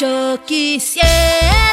Yo quisiera